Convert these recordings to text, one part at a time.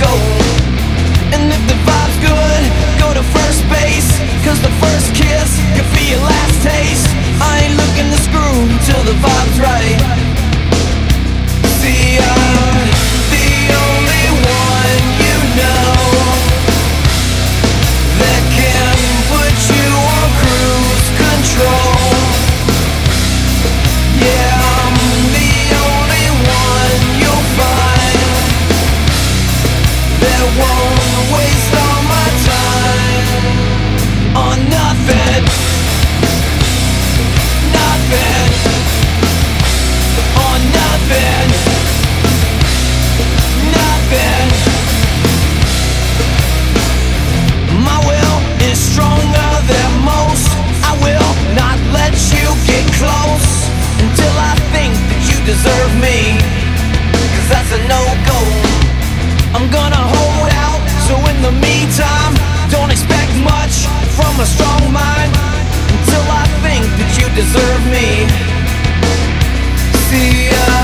go deserve me. See ya.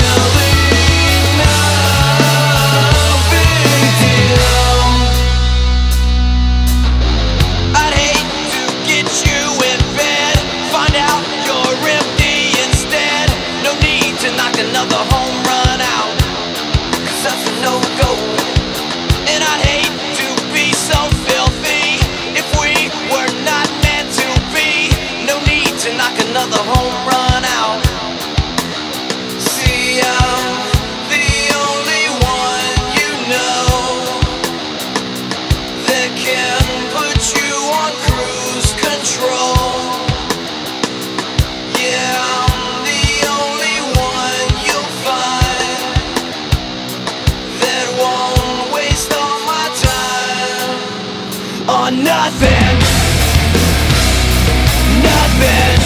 another nothing. Nothing.